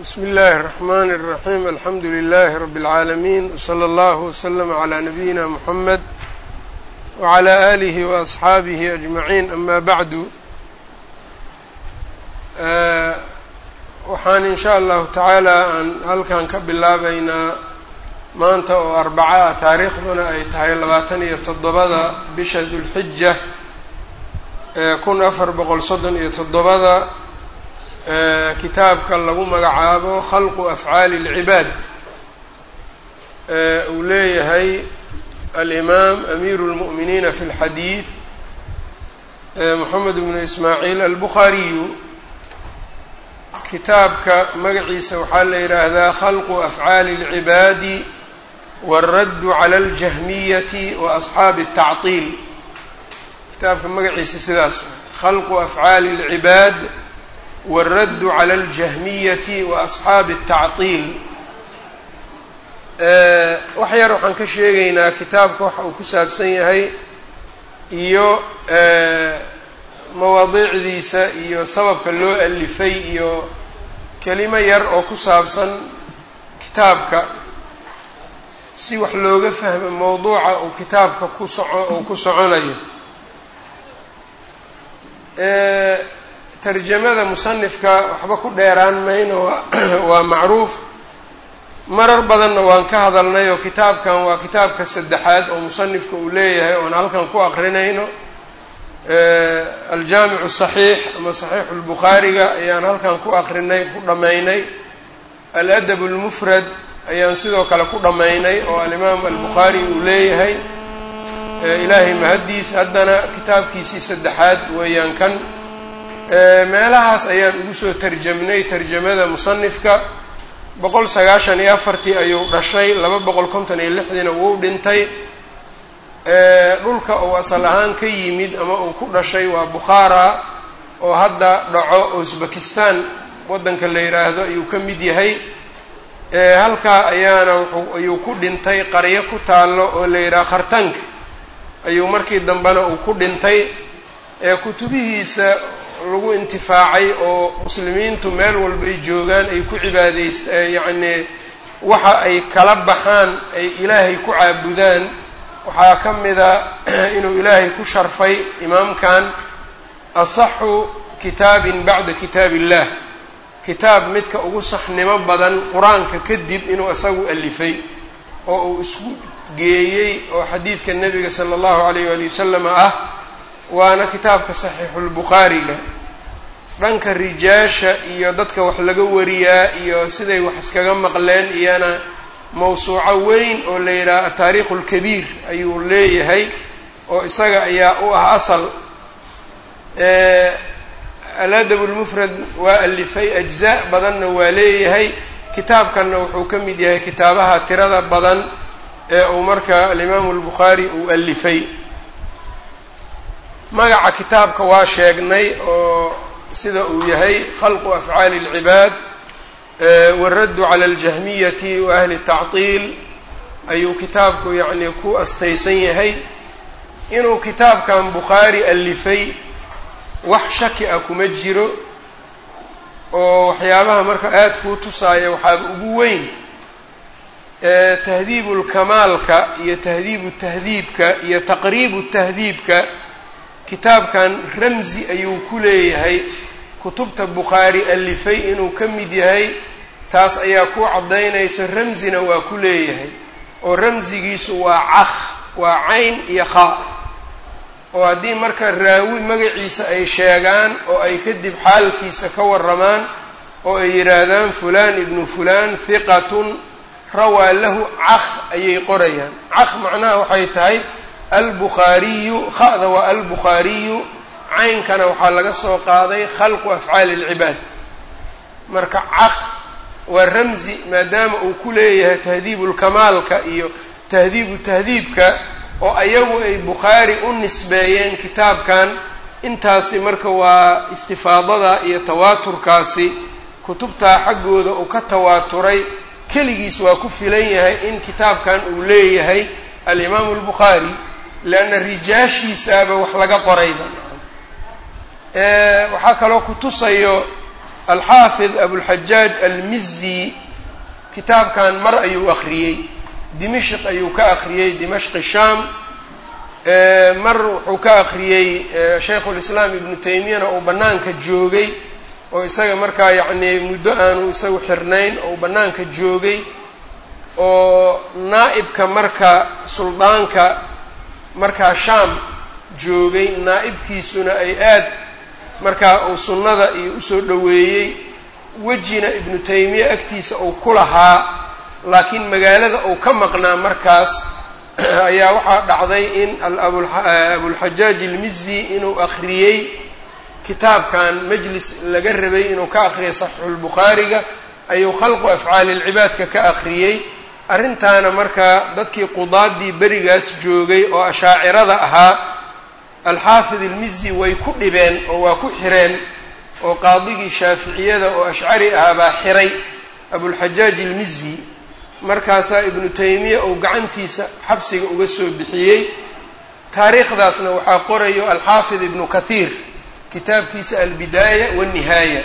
bsmi اllahi الرحmn الرaحيم alxamdu لlh رb العaalمين وslى اllه وslm عlى نabiyina mحamed وعlى آlih وأصxaabih أجmaعين ama bعdu waxaan in sha allahu tacaala aan halkan ka bilaabaynaa maanta oo arbaca ah taariikhduna ay tahay labaatan iyo toddobada bisha dulxija kun afar boqol soddon iyo toddobada kitaabka lagu magacaabo khalqu afcaali اlcibaad uu leeyahay alimaam amiiru اlmu'miniina fi اlxadiid moxamed bnu ismaaciil albukhaariyu kitaabka magaciisa waxaa la yidhaahdaa khalqu afcaali اlcibaadi wاraddu cala اljahmiyati wa asxaabi الtacطiil kitaabka magaciisa sidaas khalqu afcaali اlcibaad wاraddu cala اljahmiyati wa asxaabi الtacطiil wax yar waxaan ka sheegaynaa kitaabka waxa uu ku saabsan yahay iyo mawaadiicdiisa iyo sababka loo alifay iyo kelimo yar oo ku saabsan kitaabka si wax looga fahmo mowduuca uu kitaabka ku soco uu ku soconayo tarjamada musanifka waxba ku dheeraan mayno waa macruuf. Marar badanna waan ka hadalnay oo kitaabkan waa kitaabka saddexaad oo musanifka uu leeyahay oon halkan ku aqrinayno aljaamicu saxiix ama saxiixu lbukhaariga ayaan halkan ku aqrinay ku dhammaynay. Aladab lmufrad ayaan sidoo kale ku dhammaynay oo alimaam albukhaari uu leeyahay. Ilaahay mahaddiis haddana kitaabkiisii saddexaad weeyaan kan meelahaas ayaan ugu soo tarjamnay tarjamada musanifka boqol sagaashan iyo afartii ayuu dhashay laba boqol konton iyo lixdiina wuu dhintay. Dhulka uu asal ahaan ka yimid ama uu ku dhashay waa bukhaara oo hadda dhaco uzbekistan. Waddanka la yidhaahdo ayuu ka mid yahay. Halkaa ayaana ayuu ku dhintay qaryo ku taallo oo la yidhaha khartank. Ayuu markii dambena uu ku dhintay. Kutubihiisa lagu intifaacay oo muslimiintu meel walbay joogaan ay ku cibaadayst yacnii waxa ay kala baxaan ay ilaahay ku caabudaan. Waxaa ka mida inuu ilaahay ku sharfay imaamkan asaxu kitaabin bacda kitaab illah kitaab midka ugu saxnimo badan qur'aanka kadib inuu isagu alifay oo uu isku geeyey oo xadiidka nebiga sala allahu alayh waali wasalam ah waana kitaabka saxiixulbukhaariga dhanka rijaasha iyo dadka wax laga wariyaa iyo siday wax iskaga maqleen iyana mawsuuco weyn oo la yidhaha ataariikhu lkabiir ayuu leeyahay oo isaga ayaa u ah asal. Aladab lmufrad waa alifay ajzaa badanna waa leeyahay. Kitaabkanna wuxuu ka mid yahay kitaabaha tirada badan ee uu marka alimaamu albukhaari uu alifay magaca kitaabka waa sheegnay oo sida uu yahay khalqu afcaali اlcibaad waraddu cala aljahmiyati wa ahli tactiil. Ayuu kitaabku yacnii ku astaysan yahay. Inuu kitaabkan bukhaari alifay wax shaki ah kuma jiro oo waxyaabaha marka aada kuu tusaaya waxaaba ugu weyn tahdiibu lkamaalka iyo tahdiibu tahdiibka iyo taqriibu tahdiibka kitaabkan ramzi ayuu ku leeyahay. Kutubta bukhaari alifay inuu ka mid yahay taas ayaa ku caddaynaysa ramzina waa ku leeyahay. Oo ramsigiisu waa cakh waa cayn iyo khaa oo haddii marka raawi magaciisa ay sheegaan oo ay kadib xaalkiisa ka warramaan oo ay yidhaahdaan fulaan ibnu fulaan hiqatun rawaa lahu cakh ayay qorayaan. Cakh macnaha waxay tahay albukhaariyu kha'da waa albukhaariyu caynkana waxaa laga soo qaaday khalqu afcaali اlcibaad marka cakh waa ramzi maadaama uu ku leeyahay tahdiibu lkamaalka iyo tahdiibu tahdiibka oo ayagu ay bukhaari u nisbeeyeen kitaabkan intaasi marka waa istifaadada iyo tawaaturkaasi kutubtaa xaggooda uu ka tawaaturay keligiis waa ku filan yahay in kitaabkan uu leeyahay alimaamu albukhaari leanna rijaashiisaaba wax laga qorayba waxaa kaloo ku tusayo alxaafid abulxajaaj almizi kitaabkan mar ayuu akhriyey dimashq ayuu ka akhriyey dimashqi shaam mar wuxuu ka akhriyey shaykhulislaam ibnu taymiyana uu bannaanka joogay oo isaga markaa yacnii muddo aanu isagu xirnayn oo bannaanka joogay oo naa'ibka marka suldaanka markaa shaam joogay naa'ibkiisuna ay aad markaa uu sunnada iyo u soo dhoweeyey wejina ibnu taymiya agtiisa uu ku lahaa laakiin magaalada uu ka maqnaa markaas ayaa waxaa dhacday in abulxajaaj ilmizi inuu akhriyey kitaabkan majlis laga rabay inuu ka akhriyay saxiixulbukhaariga ayuu khalqu afcaali lcibaadka ka akhriyey arrintaana markaa dadkii qudaadii berigaas joogay oo ashaacirada ahaa alxaafid ilmizi way ku dhibeen oo waa ku xireen oo qaadigii shaaficiyada oo ashcari ahaa baa xiray abulxajaaj ilmizi markaasaa ibnu taymiya uu gacantiisa xabsiga uga soo bixiyey. Taariikhdaasna waxaa qorayo alxaafid ibnu kathiir kitaabkiisa albidaaya waannihaaya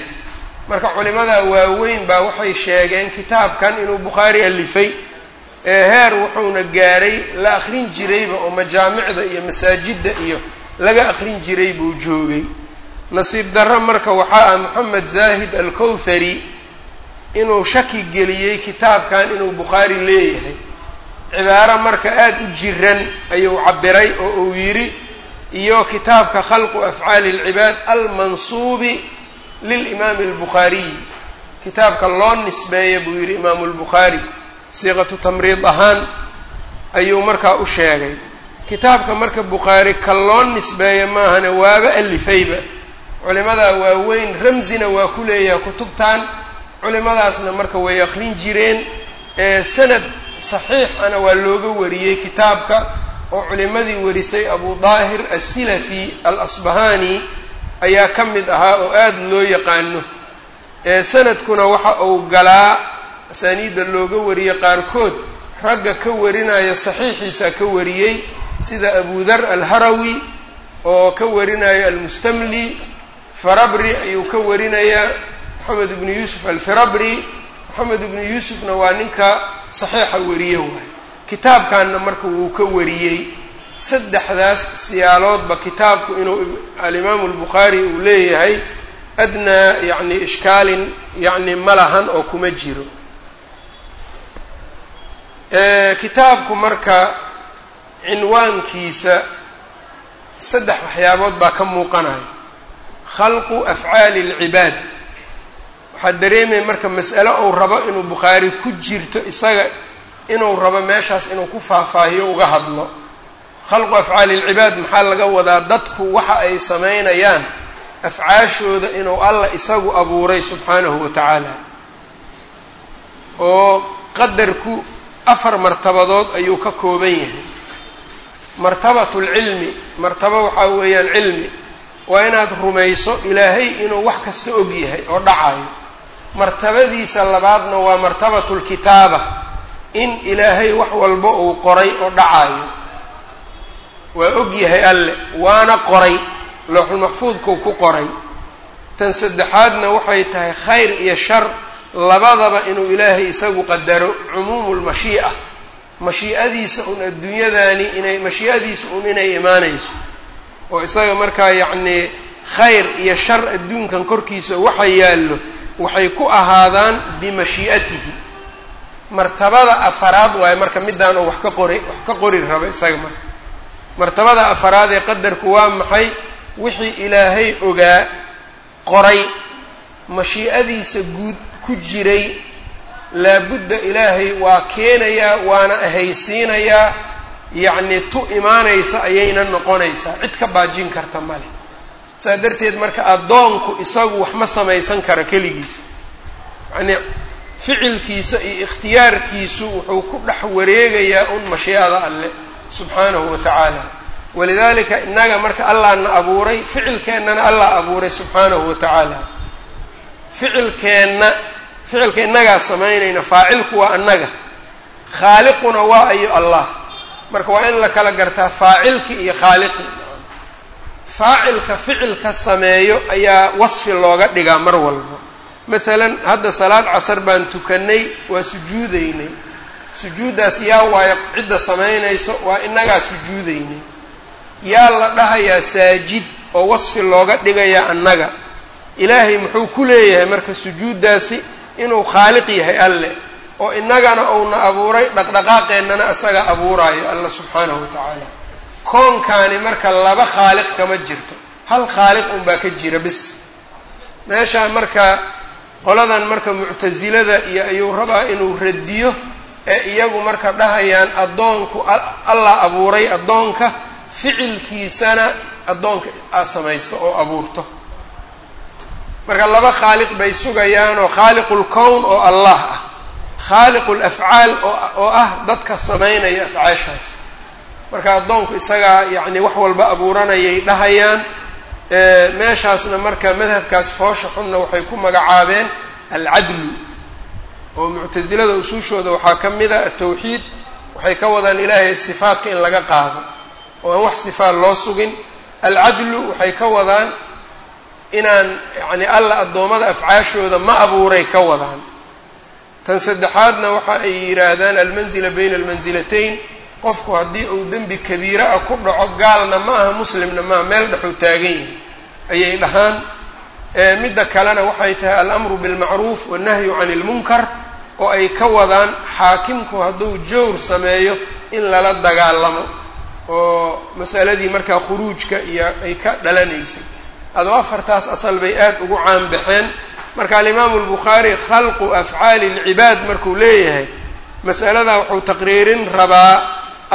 marka culimadaa waaweyn baa waxay sheegeen kitaabkan inuu bukhaari alifay heer wuxuuna gaaray la akrin jirayba oo majaamicda iyo masaajidda iyo laga akrin jiray buu joogay. Nasiib darro marka waxaa ah moxamed zaahid alkowthari inuu shaki geliyey kitaabkan inuu bukhaari leeyahay. Cibaaro marka aada u jiran ayuu cabiray oo uu yidhi iyo kitaabka khalqu afcaali alcibaad almansuubi lilimaami albukhaariy kitaabka loo nisbeeya buu yidhi imaamu lbukhaari siiqatu tamriid ahaan ayuu markaa u sheegay. Kitaabka marka bukhaari ka loo nisbeeya maahane waaba alifayba. Culimadaa waaweyn ramsina waa ku leeyahay kutubtan. Culimadaasna marka way akrin jireen. Ee sanad saxiix ana waa looga wariyey kitaabka oo culimadii warisay abu daahir asilafi alasbahani ayaa ka mid ahaa oo aada loo yaqaano. Sanadkuna waxa uu galaa asaaniidda looga wariyey qaarkood ragga ka warinaya saxiixiisa ka wariyey sida abu dar alharawi oo ka warinayo almustamli farabri ayuu ka warinayaa moxamed ibnu yuusuf alfirabri moxamed ibnu yuusufna waa ninka saxiixa wariye waay. Kitaabkanna marka wuu ka wariyey. Saddexdaas siyaaloodba kitaabku inuu alimaamu albukhaari uu leeyahay adnaa yacni ishkaalin yacni ma lahan oo kuma jiro kitaabku marka cinwaankiisa saddex waxyaabood baa ka muuqanaya. Khalqu afcaali alcibaad. Waxaa dareemaya marka mas'alo uu rabo inuu bukhaari ku jirto isaga inuu rabo meeshaas inuu ku faahfaahiyo uga hadlo. Khalqu afcaali alcibaad maxaa laga wadaa dadku waxa ay samaynayaan afcaashooda inuu allah isagu abuuray subxaanahu wa tacaala. Oo qadarku afar martabadood ayuu ka kooban yahay. Martabatu lcilmi martabo waxaa weeyaan cilmi waa inaad rumayso ilaahay inuu wax kasta og yahay oo dhacayo martabadiisa labaadna waa martabatu lkitaaba in ilaahay wax walba uu qoray oo dhacayo waa og yahay alle waana qoray looxulmaxfuudkuu ku qoray. Tan saddexaadna waxay tahay khayr iyo shar labadaba inuu ilaahay isagu qadaro cumuumu lmashii'a mashii'adiisa un adduunyadani inay mashii'adiisa un inay imaanayso. Oo isaga markaa yacnii khayr iyo shar adduunkan korkiisa waxa yaallo waxay ku ahaadaan bimashii'atihi. Martabada afaraad waayo marka middaan oo wax ka qori wax ka qori raba isaga marka. Martabada afaraad ee qadarku waa maxay? Wixii ilaahay ogaa qoray. Mashii'adiisa guud ku jiray laabudda ilaahay waa keenayaa waana ahaysiinayaa yacnii tu imaanaysa ayayna noqonaysaa cid ka baajin karta male saa darteed marka addoonku isagu wax ma samaysan kara keligiis. Yacnii ficilkiisa iyo ikhtiyaarkiisu wuxuu ku dhex wareegayaa un mashii'ada alle subxaanahu wa tacaala. Walidaalika innaga marka allah na abuuray ficilkeennana allah abuuray subxaanahu wa tacaala. Ficilkeenna ficilka innagaa samaynayna faacilku waa annaga. Khaaliquna waa ayo allah. Marka waa in la kala gartaa faacilki iyo khaaliqi faacilka ficilka sameeyo ayaa wasfi looga dhigaa mar walba. Masalan hadda salaad casar baan tukannay waa sujuudaynay. Sujuuddaas yaa waayo cidda samaynayso waa innagaa sujuudaynay. Yaa la dhahayaa saajid oo wasfi looga dhigayaa annaga. Ilaahay muxuu ku leeyahay marka sujuuddaasi inuu khaaliq yahay alle oo innagana uuna abuuray dhaqdhaqaaqeennana isaga abuuraayo alla subxaanahu wa tacaala. Koonkaani marka laba khaaliq kama jirto. Hal khaaliq unbaa ka jira bis. Meeshaa marka qoladan marka muctasilada iyo ayuu rabaa inuu radiyo ee iyagu marka dhahayaan addoonku allah abuuray addoonka ficilkiisana addoonka aad samaysto oo abuurto marka laba khaaliq bay sugayaanoo khaaliqu lkown oo allah ah. Khaaliqu lafcaal oo ah dadka samaynaya afcaashaas. Marka addoonku isagaa yacni wax walba abuuranayay dhahayaan meeshaasna marka madhabkaas foosha xunna waxay ku magacaabeen alcadlu. Oo muctasilada usuushooda waxaa ka mid a atawxiid waxay ka wadaan ilaahay sifaatka in laga qaado. Oo aan wax sifaat loo sugin alcadlu waxay ka wadaan inaan yacni alla addoommada afcaashooda ma abuuray ka wadaan. Tan saddexaadna waxa ay yidhaahdaan almanzila bayna almansilatayn qofku haddii uu dembi kabiira ah ku dhaco gaalna ma aha muslimna maaha meel dhexuu taagan yahay. Ayay dhahaan. Midda kalena waxay tahay alamru bilmacruuf wannahyu cani ilmunkar oo ay ka wadaan xaakimku hadduu jowr sameeyo in lala dagaalamo. Oo masaladii markaa khuruujka iyo ay ka dhalanaysay adoo afartaas asal bay aada ugu caan baxeen. Marka alimaamu albukhaari khalqu afcaali alcibaad markuu leeyahay masaladaa wuxuu taqriirin rabaa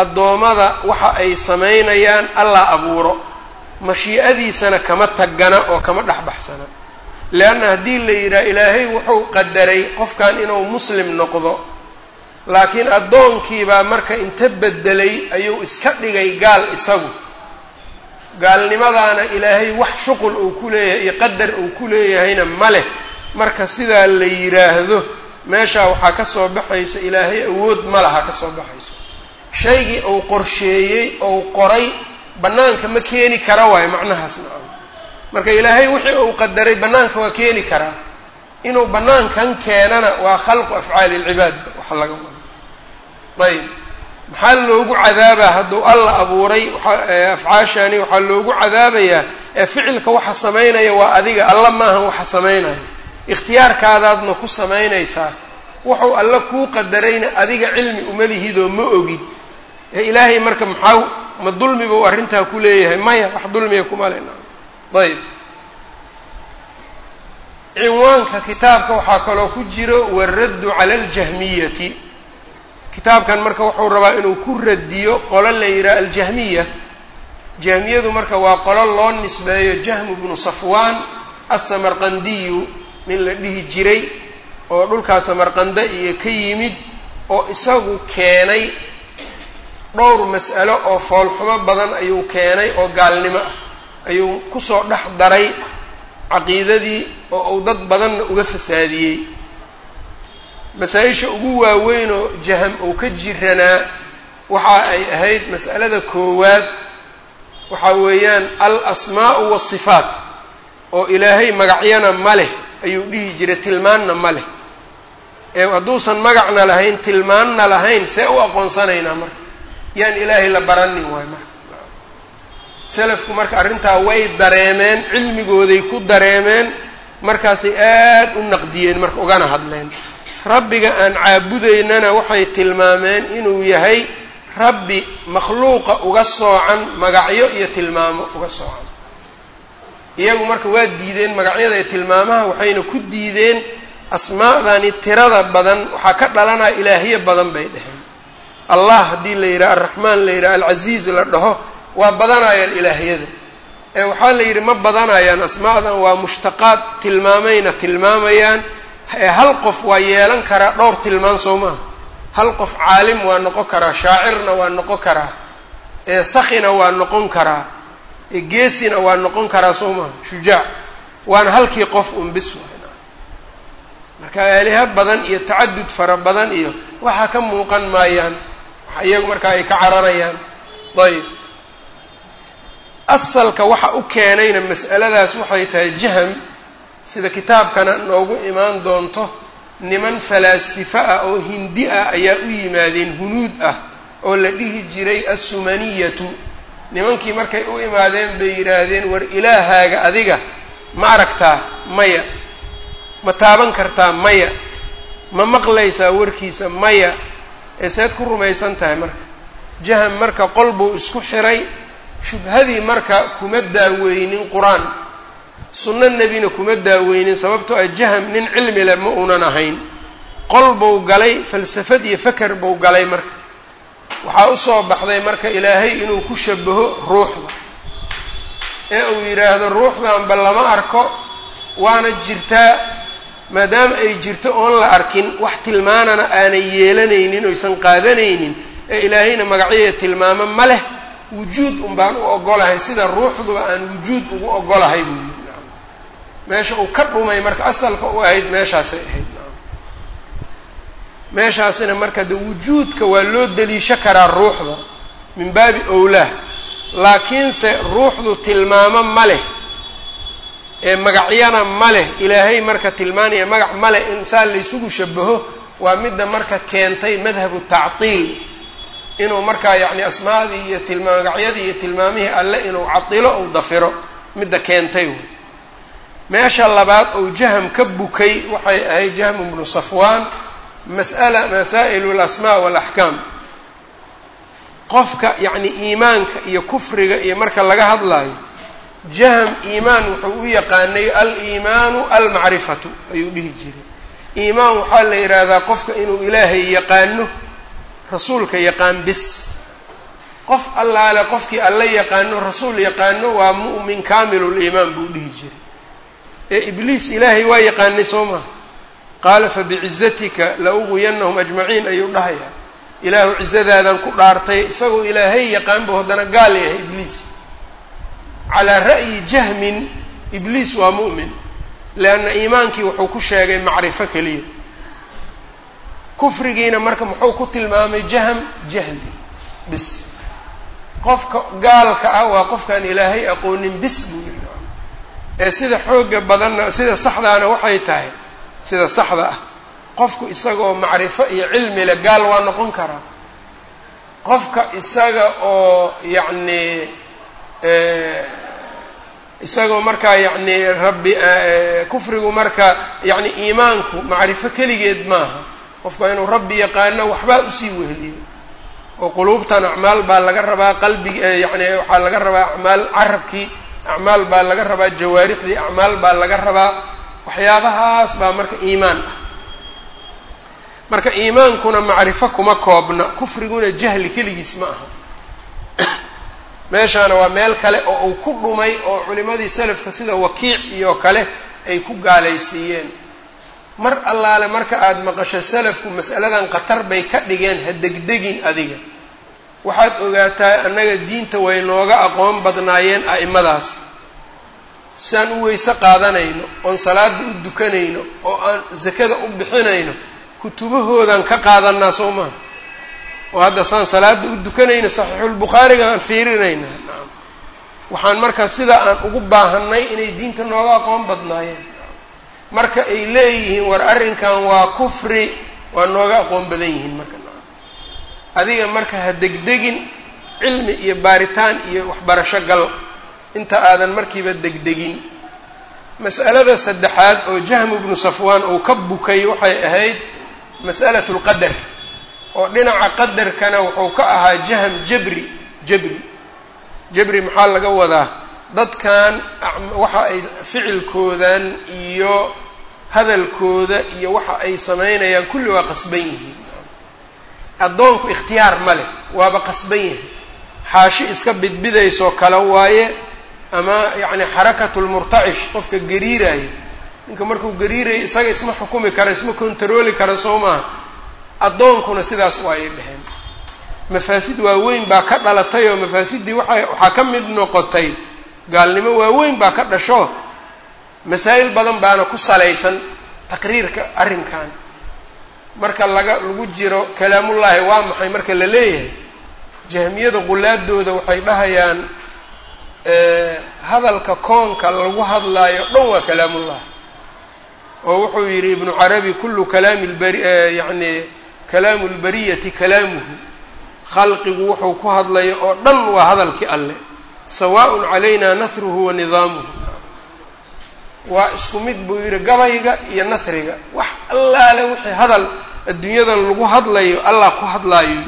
addoommada waxa ay samaynayaan allah abuuro. Mashii'adiisana kama tagana oo kama dhexbaxsana. Leanna haddii la yidhaha ilaahay wuxuu qadaray qofkan inuu muslim noqdo laakiin addoonkiibaa marka inta bedelay ayuu iska dhigay gaal isagu gaalnimadaana ilaahay wax shuqul uu ku leeyahay iyo qadar uu ku leeyahayna ma leh. Marka sidaa la yidhaahdo meeshaa waxaa ka soo baxaysa ilaahay awood ma laha ka soo baxayso shaygii uu qorsheeyey ou qoray bannaanka ma keeni kara waayo macnahaas nacam marka ilaahay wixii uu qadaray bannaanka waa keeni karaa inuu bannaankan keenana waa khalqu afcaali ilcibaad waxa laga wado. Ayb maxaa loogu cadaabaa hadduu alla abuuray? Afcaashani waxaa loogu cadaabayaa ee ficilka waxa samaynaya waa adiga alla maahan waxa samaynaya. Ikhtiyaarkaadaadna ku samaynaysaa. Wuxuu alla kuu qadarayna adiga cilmi uma lihidoo ma ogid. Ee ilaahay marka maxaa ma dulmi buu arrintaa ku leeyahay? Maya wax dulmiga kuma lena ayb cinwaanka kitaabka waxaa kaloo ku jiro waraddu cala aljahmiyati kitaabkan marka wuxuu rabaa inuu ku radiyo qolo la yidhaha aljahmiya. Jahmiyadu marka waa qolo loo nisbeeyo jahmu bnu safwaan assamarqandiyu nin la dhihi jiray oo dhulkaa samarqande iyo ka yimid oo isagu keenay dhowr mas'alo oo foolxumo badan ayuu keenay oo gaalnimo ah. Ayuu ku soo dhex daray caqiidadii oo uu dad badanna uga fasaadiyey masaa-isha ugu waaweynoo jaham uu ka jiranaa waxa ay ahayd mas'alada koowaad. Waxa weeyaan al asmaa'u waasifaat oo ilaahay magacyana ma leh ayuu dhihi jiray tilmaanna ma leh. Ee hadduusan magacna lahayn tilmaanna lahayn see u aqoonsanaynaa marka. Yaan ilaahay la baranin waayo marka. Selafku marka arrintaa way dareemeen cilmigooday ku dareemeen markaasay aad u naqdiyeen marka ugana hadleen rabbiga aan caabudaynana waxay tilmaameen inuu yahay rabbi makhluuqa uga soocan magacyo iyo tilmaamo uga soocan. Iyagu marka waa diideen magacyada iyo tilmaamaha waxayna ku diideen asmaa'dani tirada badan waxaa ka dhalanaya ilaahiye badan bay dheheen allah haddii la yidhaha alraxmaan la yidhaha alcasiiz la dhaho waa badanayaan ilaahiyada. Ee waxaa la yidhi ma badanayaan asma'dan waa mushtaqaad tilmaamayna tilmaamayaan ee hal qof waa yeelan karaa dhowr tilmaan soo maaha hal qof caalim waa noqon karaa shaacirna waa noqon karaa ee sakhina waa noqon karaa ee geesina waa noqon karaa soo maaha shujaac waana halkii qof un bis marka aaliha badan iyo tacadud fara badan iyo waxaa ka muuqan maayaan waxa iyagu markaa ay ka cararayaan ayb asalka waxa u keenayna mas'aladaas waxay tahay jahm sida kitaabkana noogu imaan doonto niman falaasifo ah oo hindi ah ayaa u yimaadeen hunuud ah oo la dhihi jiray assumaniyatu. Nimankii markay u imaadeen bay yidhaahdeen war ilaahaaga adiga ma aragtaa maya ma taaban kartaa maya ma maqlaysaa warkiisa maya. Ee seed ku rumaysan tahay marka. Jaham marka qol buu isku xiray shubhadii marka kuma daaweynin qur'aan sunno nebina kuma daaweynin sababtoo ah jaham nin cilmi leh ma uunan ahayn. Qol buu galay falsafad iyo faker buu galay marka. Waxaa u soo baxday marka ilaahay inuu ku shabaho ruuxda. Ee uu yidhaahdo ruuxdanba lama arko waana jirtaa maadaama ay jirto oon la arkin wax tilmaanana aanay yeelanaynin oysan qaadanaynin ee ilaahayna magacyaya tilmaamo ma leh wujuud un baan u ogolahay sida ruuxduba aan wujuud ugu ogolahay buu meesha uu ka dhumay marka asalka u ahayd meeshaasay ahayd. Meeshaasina marka de wujuudka waa loo deliisho karaa ruuxda min baabi owlaah laakiinse ruuxdu tilmaamo ma leh ee magacyana ma leh. Ilaahay marka tilmaanaya magac ma leh insaan laysugu shabaho waa midda marka keentay madhabu tactiil. Inuu markaa yacni asmaadii iyo tilmaa magacyadii iyo tilmaamihii alle inuu cadilo ou dafiro midda keentay meesha labaad ou jaham ka bukay waxay ahayd jahm ibnu safwaan mas'ala masaa'ilu alasmaa waalaxkaam qofka yacni iimaanka iyo kufriga iyo marka laga hadlaayo jahm iimaan wuxuu u yaqaanay aliimaanu almacrifatu ayuu dhihi jiray. Iimaan waxaa la yidhaahdaa qofka inuu ilaahay yaqaano rasuulka yaqaan bis. Qof allaale qofkii alla yaqaano rasuul yaqaano waa mu'min kaamiluliimaan buu dhihi jiray ee ibliis ilaahay waa yaqaanay soo maha qaala fabicizatika la uguyanahum ajmaciin ayuu dhahayaa ilaahu cizadaadan ku dhaartay isagoo ilaahay yaqaanbu haddana gaal yahay ibliis. Calaa ra'yi jahmin ibliis waa mu'min leanna iimaankii wuxuu ku sheegay macrifo keliya. Kufrigiina marka muxuu ku tilmaamay jahm jahli bis. Qofka gaalka ah waa qofkaan ilaahay aqoonin bis buu ee sida xooga badanna sida saxdaana waxay tahay sida saxda ah. Qofku isagoo macrifo iyo cilmi leh gaal waa noqon karaa qofka isaga oo yacni isagoo markaa yacni rabbi kufrigu marka yacni iimaanku macrifo keligeed maaha. Qofku inuu rabbi yaqaano waxbaa u sii weheliyo. Oo quluubtan acmaal baa laga rabaa qalbigi yacni waxaa laga rabaa acmaal carabkii acmaal baa laga rabaa jawaarixdii acmaal baa laga rabaa waxyaabahaas baa marka iimaan ah. Marka iimaankuna macrifo kuma koobna kufriguna jahli keligiis ma aha. Meeshaana waa meel kale oo uu ku dhumay oo culimadii salafka sida wakiic iyo kale ay ku gaalaysiiyeen. Mar allaale marka aada maqasho salafku mas'aladan khatar bay ka dhigeen ha degdegin adiga waxaad ogaataa annaga diinta way nooga aqoon badnaayeen a'imadaas siaan u weyse qaadanayno oon salaada u dukanayno oo aan sakada u bixinayno kutubahoodan ka qaadanaa soo maha oo hadda saan salaada u dukanayno saxiixulbukhaariga aan fiirinayna. Waxaan marka sida aan ugu baahanay inay diinta nooga aqoon badnaayeen. Marka ay leeyihiin war arrinkan waa kufri waa nooga aqoon badan yihiin marka adiga marka ha degdegin cilmi iyo baaritaan iyo waxbarasho gal inta aadan markiiba degdegin. Mas'alada saddexaad oo jahmu bnu safwaan uu ka bukay waxay ahayd mas'alatu lqadar oo dhinaca qadarkana wuxuu ka ahaa jahm jabri jabri. Jabri maxaa laga wadaa? Dadkan waxa ay ficilkoodan iyo hadalkooda iyo waxa ay samaynayaan kulli waa qasban yihiin addoonku ikhtiyaar ma leh waaba qasban yahay. Xaashi iska bidbidaysoo kale waaye ama yacni xarakatu lmurtacish qofka gariiraya ninka markuu gariiraya isaga isma xukumi kara isma kontarooli kara soo maaha. Addoonkuna sidaas waayay dheheen mafaasid waaweyn baa ka dhalatay oo mafaasiddii waa waxaa ka mid noqotay gaalnimo waaweyn baa ka dhasho. Masaa'il badan baana ku salaysan taqriirka arrinkan marka laga lagu jiro kalaamullaahi waa maxay marka la leeyahay? Jahmiyada qulaadooda waxay dhahayaan hadalka koonka lagu hadlaayo dhan waa kalaamullahi oo wuxuu yidhi ibnu carabi kullu kalaami lbari yacni kalaamu lbariyati kalaamuhu. Khalqigu wuxuu ku hadlayo oo dhan waa hadalkii alleh sawaaءun calayna nahruhu wa nidaamuhu waa isku mid buu yidhi gabayga iyo nahriga wax allaale wixii hadal adduunyadan lagu hadlayo allah ku hadlaayo.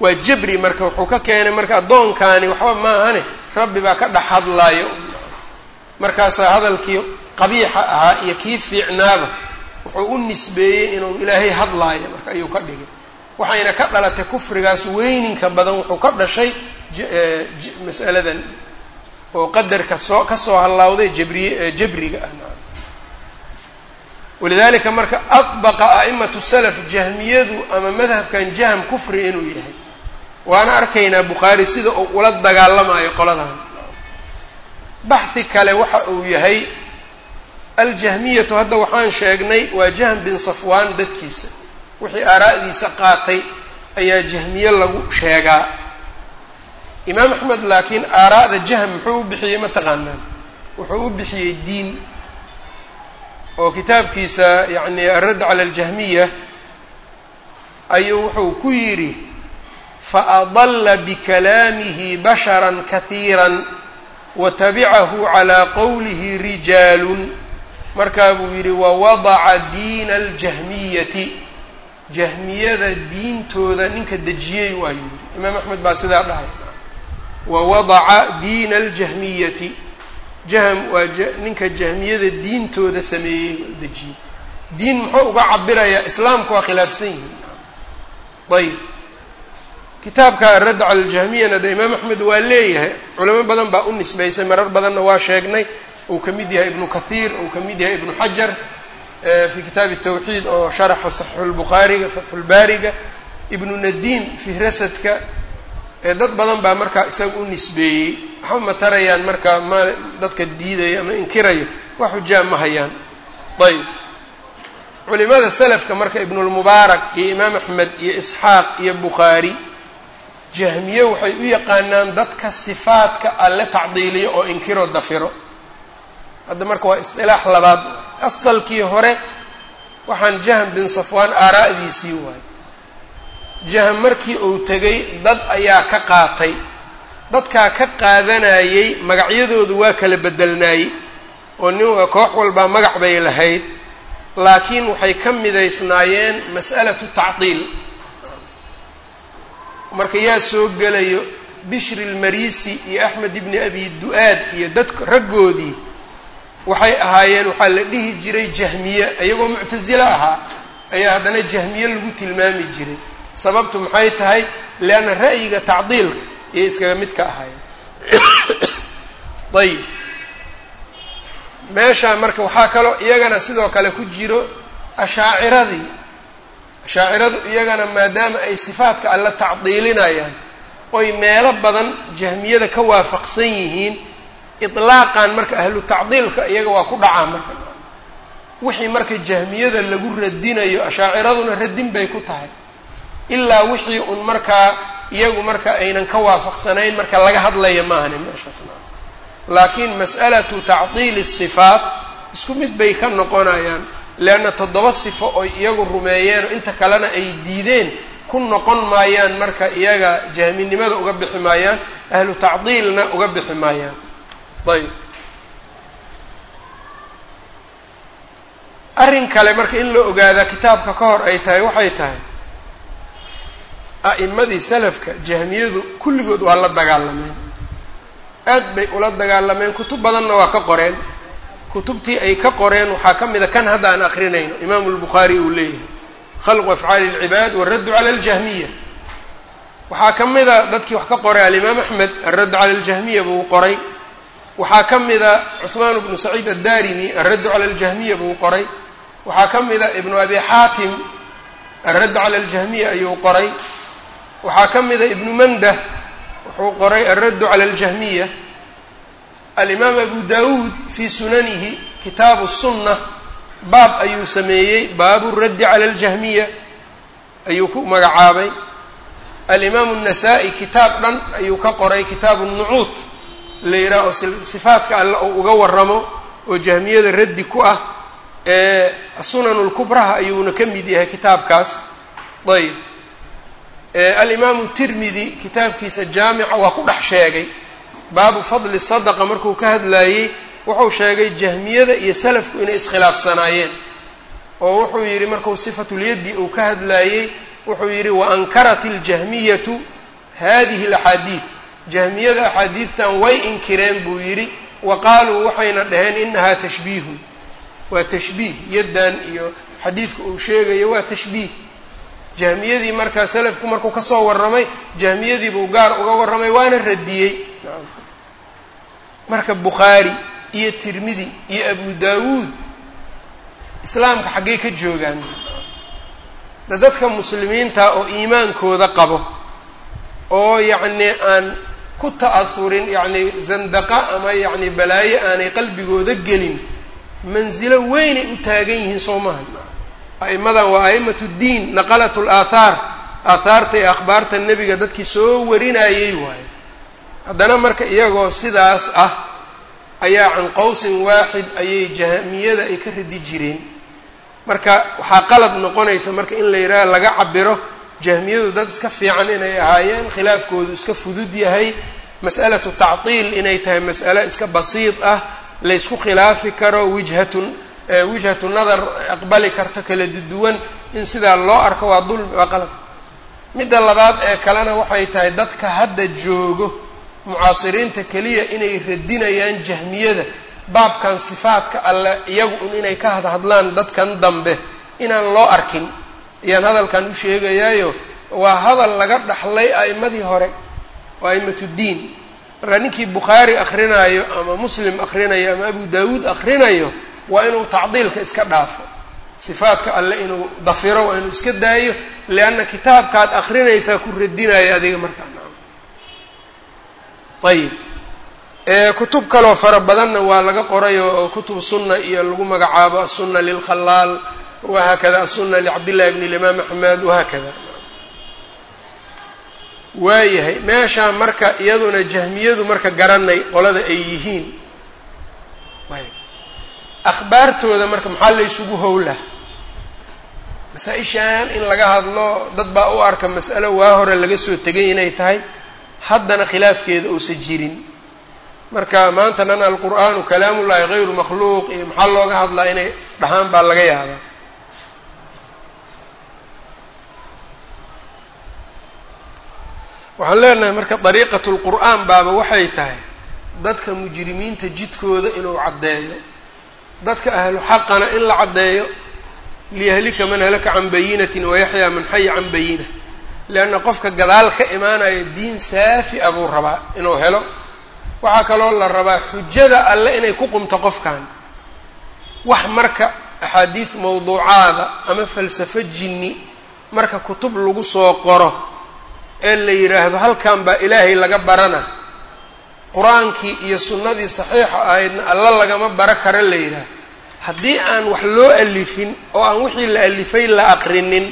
Waa jabri marka wuxuu ka keenay marka addoonkaani waxba maahane rabbi baa ka dhex hadlaayo. Markaasaa hadalkii qabiixa ahaa iyo kii fiicnaaba wuxuu u nisbeeyey inuu ilaahay hadlaayo marka ayuu ka dhigay. Waxayna ka dhalatay kufrigaas weyninka badan wuxuu ka dhashay mas'aladan oo qadarka soo ka soo hallawday jabriy jabriga. ah walidalika marka adbaqa a'imatu salaf jahmiyadu ama madhabkan jahm kufri inuu yahay. Waana arkaynaa bukhaari sida uu ula dagaalamayo qoladan. Baxhi kale waxa uu yahay aljahmiyatu hadda waxaan sheegnay waa jahm bin safwaan dadkiisa. Wixii aaraa'diisa qaatay ayaa jahmiye lagu sheegaa. Imaam axmed laakiin aaraa'da jahm muxuu u bixiyey ma taqaanaan. Wuxuu u bixiyey diin oo kitaabkiisa yacni aradd cala aljahmiya ayuu wuxuu ku yidhi faadalla bikalaamihi bashara kahiira watabicahu calaa qowlihi rijaalun. Markaa buu yidhi wawadaca diina aljahmiyati. Jahmiyada diintooda ninka dejiyey waa yidhi. Imaam axmed baa sidaa dhahay. Wawadaca diina aljahmiyati jahm waa ninka jahmiyada diintooda sameeyey dejiyey diin muxuu uga cabirayaa islaamku waa khilaafsan yihiin. Ayb kitaabka aradd cala aljahmiyana de imaam axmed waa leeyahay culamo badan baa u nisbaysay marar badanna waa sheegnay. Uu ka mid yahay ibnu kathiir uu ka mid yahay ibnu xajar fi kitaabi tawxiid oo sharaxa saxiixulbukhaariga fatxulbaariga ibnu nadiin fihrasadka dad badan baa markaa isaga u nisbeeyey. Waxba ma tarayaan markaa ma dadka diidaya ama inkiraya wax xujaa ma hayaan. Ayb culimada salafka marka ibnulmubaarak iyo imaam axmed iyo isxaaq iyo bukhaari jahmiye waxay u yaqaanaan dadka sifaadka alle tacdiiliyo oo inkiro dafiro. Hadda marka waa isdilaax labaad asalkii hore waxaan jahm bin safwaan aaraa'diisii waayo jahm markii uu tegay dad ayaa ka qaatay. Dadkaa ka qaadanayey magacyadoodu waa kala bedelnaayey. Oo nin koox walbaa magac bay lahayd. Laakiin waxay ka midaysnaayeen mas'alatu tacdiil. Marka yaa soo gelayo bishri lmarisi iyo axmed ibni abi du-aad iyo dadka raggoodii waxay ahaayeen waxaa la dhihi jiray jahmiye iyagoo muctasilo ahaa ayaa haddana jahmiye lagu tilmaami jiray sababtu maxay tahay? Leanna ra'yiga tacdiilka iyo iskaga mid ka ahaayeen ayib meeshaa marka waxaa kaloo iyagana sidoo kale ku jiro ashaaciradii ashaaciradu iyagana maadaama ay sifaadka alla tacdiilinayaan oy meelo badan jahmiyada ka waafaqsan yihiin ilaaqan marka ahlu tacdiilka iyaga waa ku dhacaa marka. Wixii marka jahmiyada lagu radinayo ashaaciraduna radin bay ku tahay ilaa wixii un markaa iyagu marka aynan ka waafaqsanayn marka laga hadlaya maahane meeshaasna laakiin mas'alatu tacdiili sifaat isku mid bay ka noqonayaan leanna toddoba sifo oy iyagu rumeeyeenoo inta kalena ay diideen ku noqon maayaan marka iyaga jahminimada uga bixi maayaan ahlu tacdiilna uga bixi maayaan. Ayb arrin kale marka in la ogaadaa kitaabka ka hor ay tahay waxay tahay a'imadii salafka jahmiyadu kulligood waa la dagaalameen. Aad bay ula dagaalameen kutub badanna waa ka qoreen. Kutubtii ay ka qoreen waxaa ka mida kan hadda aan akrinayno imaamu lbukhaari uu leeyahay khalqu afcaali اlcibaad waraddu cala aljahmiya waxaa ka mida dadkii wax ka qoray alimaam axmed alraddu cala aljahmiya buu qoray. Waxaa ka mida cuثmaan bnu saciid addarimi alraddu cala aljahmiya buu qoray. Waxaa ka mida ibnu abi xaatim alraddu cala aljahmiya ayuu qoray waxaa ka mida ibnu mandah wuxuu qoray alraddu cala aljahmiya. Alimaam abu dawuud fii sunanihi kitaabu sunna baab ayuu sameeyey baabu raddi cala aljahmiya ayuu ku magacaabay. Alimaamu الnasaa-i kitaab dhan ayuu ka qoray kitaabu nucuud la yidhaah oo sifaadka alle uu uga waramo oo jahmiyada raddi ku ah sunanu lkubraha ayuuna ka mid yahay kitaabkaas. Ayb alimaamu tirmidi kitaabkiisa jaamica waa ku dhex sheegay. Baabu fadli sadaqa markuu ka hadlaayey wuxuu sheegay jahmiyada iyo salafku inay iskhilaafsanaayeen. Oo wuxuu yidhi markuu sifatulyaddi uu ka hadlaayey wuxuu yidhi waankarat iljahmiyatu hadihi alaxaadiid jahmiyada axaadiidtan way inkireen buu yidhi. Wa qaaluu waxayna dhaheen inahaa tashbiihun. Waa tashbiih yaddan iyo xadiidka uu sheegayo waa tashbiih jahmiyadii markaa salafku markuu ka soo warramay jahmiyadii buu gaar uga warramay waana radiyey. Marka bukhaari iyo tirmidi iyo abu daawuud islaamka xaggey ka joogaan. Da dadka muslimiinta oo iimaankooda qabo oo yacni aan ku ta'ahurin yacni zandaqa ama yacni balaayo aanay qalbigooda gelin mansilo weynay u taagan yihiin soo maha a'immadan waa a'imatu ddiin naqalatu laathaar aathaarta ee akhbaarta nebiga dadkii soo warinayey waayo haddana marka iyagoo sidaas ah ayaa can qowsin waaxid ayay jahmiyada ay ka radi jireen. Marka waxaa qalad noqonaysa marka in la yidhaaha laga cabiro jahmiyadu dad iska fiican inay ahaayeen khilaafkoodu iska fudud yahay mas'alatu tactiil inay tahay mas'ale iska basiid ah laysku khilaafi karo wijhatun wijhatu nadar aqbali karto kala duwan in sidaa loo arko waa dulmi waa qalad midda labaad ee kalena waxay tahay dadka hadda joogo mucaasiriinta keliya inay radinayaan jahmiyada baabkan sifaadka alle iyagu un inay ka hadhadlaan dadkan dambe. Inaan loo arkin ayaan hadalkan u sheegayaayo waa hadal laga dhaxlay a'immadii hore waa a'imatu ddiin marka ninkii bukhaari akrinaayo ama muslim akhrinayo ama abu daawuud akhrinayo waa inuu tacdiilka iska dhaafo sifaadka alle inuu dafiro waa inuu iska daayo lianna kitaabkaad akrinaysaa ku radinaya adiga markaa ayib kutub kaloo fara badanna waa laga qoray oo kutub sunna iyo lagu magacaabo aلsuna lilkhalaal wahaakada aلsuna licabdillahi bn اlimaam axmed wahaakada waayahay meeshaa marka iyaduna jahmiyadu marka garanay qolada ay yihiin akhbaartooda marka maxaa laysugu howla masaa-ishaan in laga hadlo dad baa u arka mas'alo waa hore laga soo tegay inay tahay haddana khilaafkeeda uusan jirin. Marka maanta dhan alqur'aanu kalaamullahi hayru makhluuq iyo maxaa looga hadlaa inay dhahaan baa laga yaabaa. Waxaan leenahay marka dariiqatu lqur'aan baaba waxay tahay dadka mujrimiinta jidkooda inuu caddeeyo dadka ahlu xaqana in la caddeeyo liyahlika man halaka can bayinatin wayaxyaa man xaya can bayina. Leanna qofka gadaal ka imaanayo diin saafi a buu rabaa inuu helo. Waxaa kaloo la rabaa xujada alle inay ku qumto qofkan. Wax marka axaadiid mawduucaada ama falsafo jinni marka kutub lagu soo qoro ee la yidhaahdo halkan baa ilaahay laga barana qur'aankii iyo sunnadii saxiixa ahaydna alla lagama bara karo la yidhaahdo haddii aan wax loo alifin oo aan wixii la alifay la aqrinin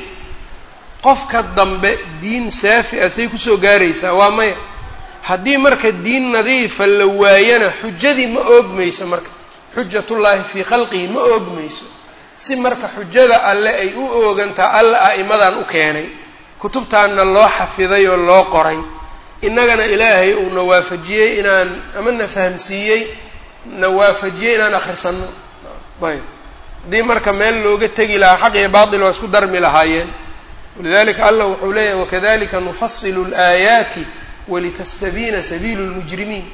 qofka dambe diin saafi ah say ku soo gaaraysaa waa maya. Haddii marka diin nadiifa la waayana xujadii ma oogmayso marka. Xujatullaahi fii khalqihi ma oogmayso si marka xujada alle ay u oogantaa alla a'imadan u keenay. Kutubtaanna loo xafiday oo loo qoray innagana ilaahay uu na waafajiyey inaan ama na fahamsiiyey na waafajiyey inaan akhrisanno. Ayb. Haddii marka meel looga tegi lahaa xaq iyo baatil waa isku darmi lahaayeen. Walidalika allah wuxuu leeyahay wakadalika nufasilu اlaayaati walitastabiina sabiilu lmujrimiin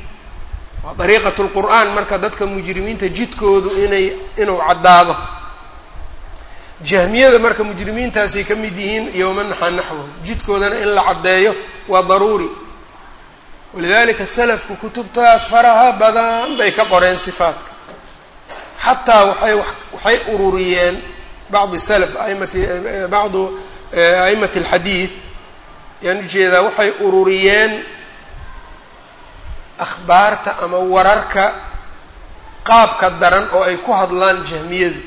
waa dariiqat lqur'aan marka dadka mujrimiinta jidkoodu inay inuu caddaado. Jahmiyada marka mujrimiintaasay ka mid yihiin yowma naxaa naxwahu jidkoodana in la caddeeyo waa daruuri walidalika salafku kutubtaas faraha badan bay ka qoreen sifaatka xataa waxay waxay ururiyeen bacdi salaf aimati bacdu a'imati alxadiid ayaan u jeedaa waxay ururiyeen akhbaarta ama wararka qaabka daran oo ay ku hadlaan jahmiyadu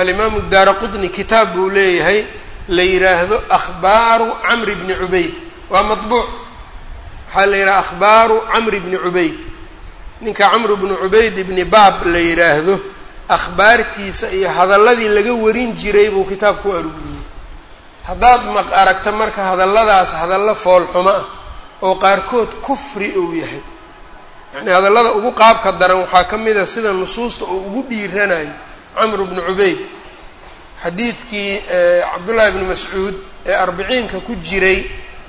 alimaamu daara qutni kitaab buu leeyahay la yidhaahdo akhbaaru camri bni cubayd waa maطbuuc waxaa la yidhaha akhbaaru camri bni cubayd. Ninka camru bnu cubayd ibni baab la yidhaahdo akhbaartiisa iyo hadalladii laga warin jiray buu kitaab ku aruuriyey. Haddaad maq aragta marka hadalladaas hadallo foolxumo ah oo qaarkood kufri uu yahay. Yacni hadallada ugu qaabka daran waxaa ka mid a sida nusuusta oo ugu dhiiranayo camru bnu cubayd. Xadiidkii cabdullaahi ibnu mascuud ee arbiciinka ku jiray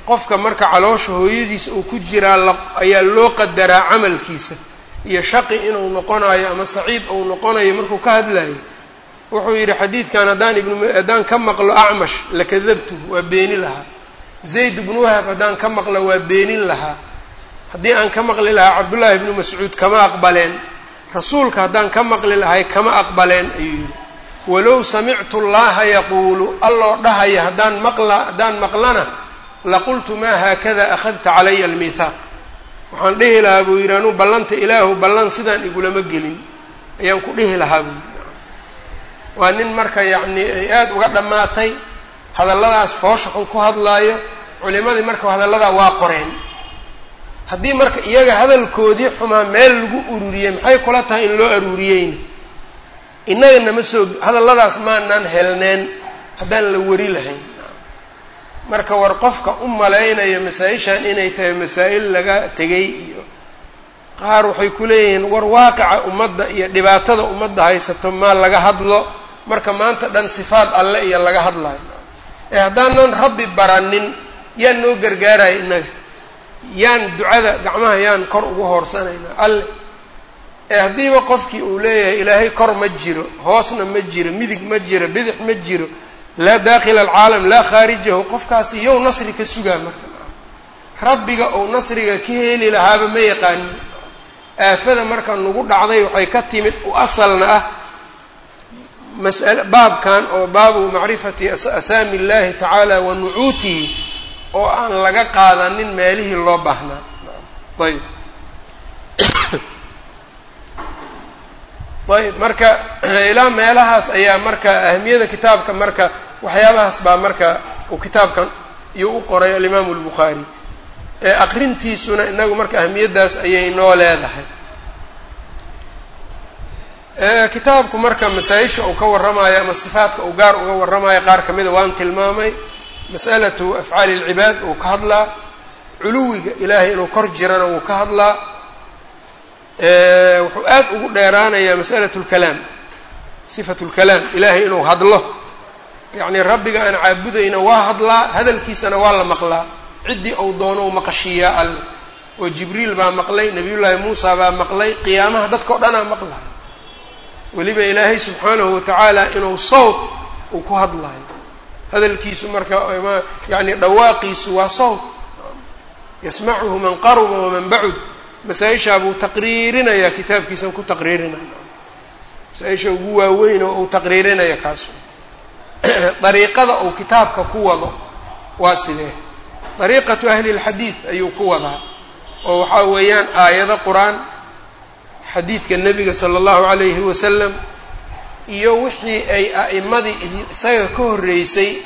qofka marka caloosha hooyadiisa uu ku jiraa ayaa loo qadaraa camalkiisa. Iyo shaqi inuu noqonayo ama saciid uu noqonayo markuu ka hadlayo wuxuu yidhi xadiidkan haddaan ibn haddaan ka maqlo acmash lakadabtu waa beenin lahaa. Zayd ibnu wahab haddaan ka maqlo waa beenin lahaa. Haddii aan ka maqli lahaa cabdullaahi ibnu mascuud kama aqbaleen. Rasuulka haddaan ka maqli lahay kama aqbaleen ayuu yidhi. Walow samictu llaha yaquulu alloo dhahaya haddaan maqla haddaan maqlana laqultu maa haakada akhadta calaya almithaaq waxaan dhihi lahaa buu yidhi anuu ballanta ilaahu ballan sidaan igulama gelin. Ayaan ku dhihi lahaa buu yidhi. Waa nin marka yacnii ay aada uga dhammaatay hadalladaas foosha xun ku hadlaayo culimadii marka hadalladaa waa qoreen. Haddii marka iyaga hadalkoodii xumaa meel lagu ururiyey maxay kula tahay in loo aruuriyeyna innaga nama soo hadalladaas maanaan helneen haddaan la wari lahayn marka war qofka u malaynaya masaa-ishan inay tahay masaa'il laga tegay iyo qaar waxay ku leeyihiin war waaqica ummadda iyo dhibaatada ummadda haysato maa laga hadlo. Marka maanta dhan sifaad alle iyo laga hadlayo. Ee haddaanan rabbi baranin yaan noo gargaaraya innaga. Yaan ducada gacmaha yaan kor ugu hoorsanaynaa alle. Ee haddiiba qofkii uu leeyahay ilaahay kor ma jiro hoosna ma jiro midig ma jiro bidix ma jiro laa daakila alcaalam laa khaarijahu qofkaasi yow nasri ka sugaa marka. Rabbiga ou nasriga ka heli lahaaba ma yaqaanin aafada marka nagu dhacday waxay ka timid u asalna ah masal baabkan oo baabu macrifati asaami illahi tacaala wa nucuutihi oo aan laga qaadanin meelihii loo baahnaa. Ayb ayb marka ilaa meelahaas ayaa marka ahamiyada kitaabka marka waxyaabahaas baa marka uu kitaabkan iyo u qoray alimaamu albukhaari ee aqrintiisuna inagu marka ahamiyaddaas ayay noo leedahay. Kitaabku marka masaa-isha uu ka warramayo ama sifaatka uu gaar uga warramayo qaar ka mida waan tilmaamay mas'alatu afcaali alcibaad uu ka hadlaa culuwiga ilaahay inuu kor jirana wuu ka hadlaa wuxuu aad ugu dheeraanayaa mas'alatu lkalaam sifatu lkalaam ilaahay inuu hadlo. Yacni rabbiga aan caabudayna waa hadlaa hadalkiisana waa la maqlaa. Ciddii uu doono u maqashiiyaa alle oo jibriil baa maqlay nabiyullaahi muusa baa maqlay qiyaamaha dadka o dhanaa maqla weliba ilaahay subxaanahu watacaala inuu sawt uu ku hadlaayo. Hadalkiisu marka yani dhawaaqiisu waa sawt. Yasmacuhu man qaruba waman bacud masaa-ishaa buu taqriirinayaa kitaabkiisan ku taqriirinaya masaa-isha ugu waaweyn oo uu taqriirinaya kaas dariiqada uu kitaabka ku wado waa sidee? Dariiqatu ahli lxadiid ayuu ku wadaa oo waxaa weeyaan aayado qur'aan xadiidka nebiga sala allahu calayhi wasalam iyo wixii ay a'imadii isaga ka horreysay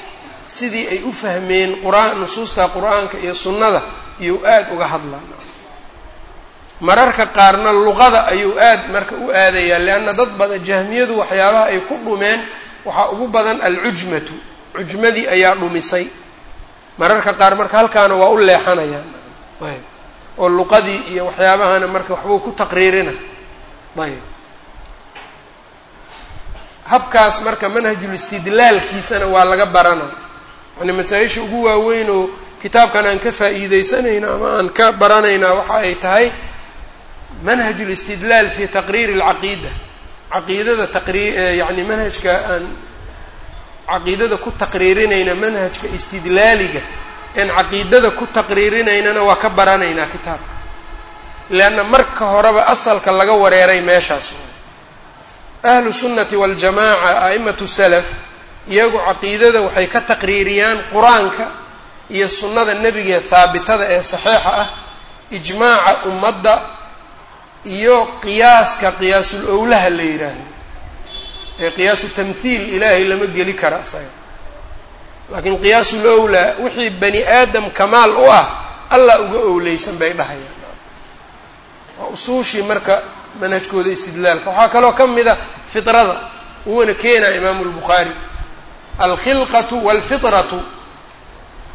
sidii ay u fahmeen qur'aan nusuusta qur'aanka iyo sunnada iyuu aada uga hadlaa mararka qaarna luqada ayuu aad marka u aadayaa leanna dad badan jahmiyadu waxyaabaha ay ku dhumeen waxaa ugu badan alcujmatu cujmadii ayaa dhumisay. Mararka qaar marka halkaana waa u leexanayaan. Ayb. Oo luqadii iyo waxyaabahana marka waxbuu ku taqriirina. Ayb. Habkaas marka manhajul istidlaalkiisana waa laga baranaa yani masaa-isha ugu waaweyn oo kitaabkan aan ka faa'iideysanayna ama aan ka baranaynaa waxa ay tahay manhaj listidlaal fi taqriiri alcaqiida caqiidada taqri yani manhajka aan caqiidada ku taqriirinayna manhajka istidlaaliga aan caqiidada ku taqriirinaynana waa ka baranaynaa kitaabka leanna marka horeba asalka laga wareeray meeshaas. Ahlu sunnati waljamaaca a'imatu salaf iyagu caqiidada waxay ka taqriiriyaan qur'aanka iyo sunnada nebiga haabitada ee saxiixa ah ijmaaca ummadda iyo qiyaaska qiyaasul owlaha la yidhaahdo. Ee qiyaasu tamthiil ilaahay lama geli kara isaga laakiin qiyaasul owlaa wixii bani aadam kamaal u ah allah uga owleysan bay dhahayaan. Waa usuushii marka manhajkooda istidlaalka. Waxaa kaloo ka mid a fitrada. Uuna keenaa imaamu lbukhaari alkhilqatu walfitratu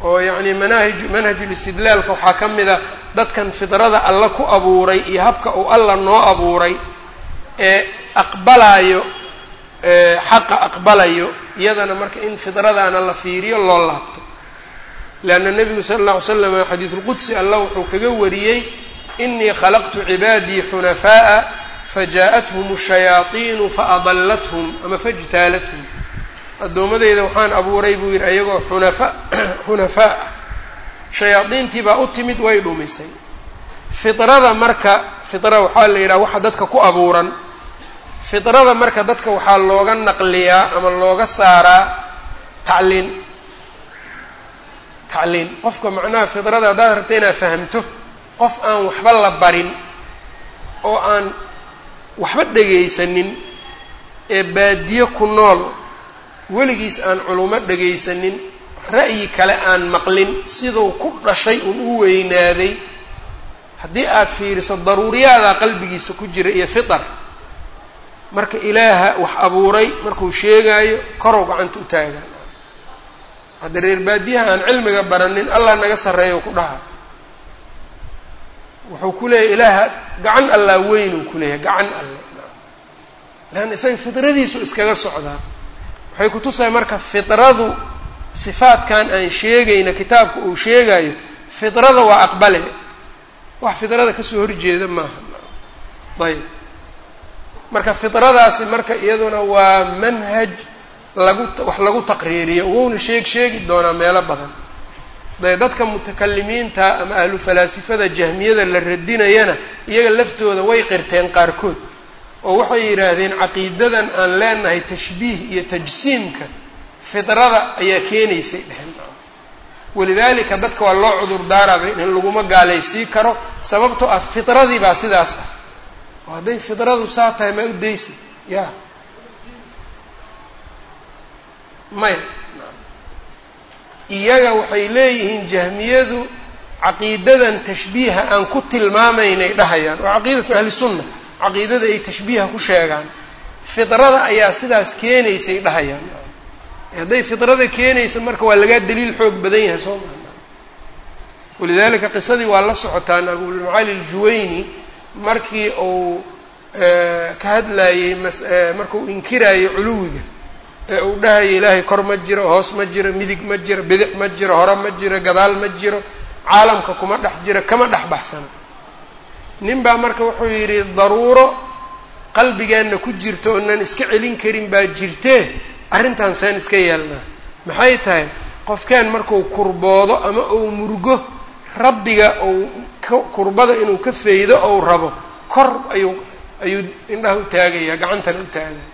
oo yacni manahij manhajulistidlaalka waxaa ka mid a dadkan fidrada alla ku abuuray iyo habka uu alla noo abuuray ee aqbalaayo xaqa aqbalayo iyadana marka in fidradaana la fiiriyo loo laabto. Leanna nebigu sala alla ly slam xadiisulqudsi allah wuxuu kaga wariyey inii khalaqtu cibaadii xunafaa'a fajaa'athum shayaaiinu faadallathum ama fajtaalathum addoommadeyda waxaan abuuray buu yidhi ayagoo xunafa xunafaa shayaadiintii baa u timid way dhumisay. Fidrada marka fitra waxaa la yidhaha waxa dadka ku abuuran. Fidrada marka dadka waxaa looga naqliyaa ama looga saaraa tacliin. Tacliin. Qofka macnaha fidrada haddaad rabta inaad fahamto qof aan waxba la barin oo aan waxba dhegaysanin ee baadiye ku nool weligiis aan culumo dhegaysanin ra'yi kale aan maqlin siduu ku dhashay un u weynaaday. Haddii aad fiiriso daruuriyaadaa qalbigiisa ku jira iyo fitar marka ilaaha wax abuuray markuu sheegaayo korow gacanta u taagaa hadda reer baadiyaha aan cilmiga baranin allah naga sarreeyo ku dhaha. Wuxuu ku leeyahy ilaaha gacan allaa weyn ku leeyahay gacan alle leanna isaga fidradiisu iskaga socdaa waxay ku tusahay marka fidradu sifaadkan aan sheegayna kitaabka uu sheegayo fidrada waa aqbale. Wax fidrada ka soo horjeeda maaha. Ayb. Marka fidradaasi marka iyaduna waa manhaj lagu wax lagu taqriiriyo. Wouna sheeg sheegi doonaa meelo badan. De dadka mutakalimiinta ama ahlu falaasifada jahmiyada la radinayana iyaga laftooda way qirteen qaarkood oo waxay yidhaahdeen caqiidadan aan leenahay tashbiih iyo tajsiimka fidrada ayaa keenaysay dhehen. Walidaalika dadka waa loo cudur daaraaba in laguma gaalaysii karo sababtoo ah fitradii baa sidaas ah. Oo hadday fidradu saa tahay maa u daysa ya maya iyaga waxay leeyihiin jahmiyadu caqiidadan tashbiiha aan ku tilmaamaynay dhahayaan oo caqiidatu ahli sunna caqiidada ay tashbiiha ku sheegaan fidrada ayaa sidaas keenaysay dhahayaan. Hadday fidrada keenaysa marka waa lagaa daliil xoog badan yahay soo maa walidalika qisadii waa la socotaan abulmacali aljuwayni markii uu ka hadlayey markuu inkiraayo culuwiga ee uu dhahaya ilaahay kor ma jiro hoos ma jiro midig ma jiro bidix ma jiro hore ma jiro gadaal ma jiro caalamka kuma dhex jiro kama dhex baxsana nin baa marka wuxuu yidhi daruuro qalbigeenna ku jirto oonan iska celin karin baa jirtee arrintan seen iska yeelnaa maxay tahay? Qofkeen markuu kurboodo ama uu murgo rabbiga uu kurbada inuu ka faydo ou rabo kor ayuu ayuu indhaha u taagayaa gacantana u taagaya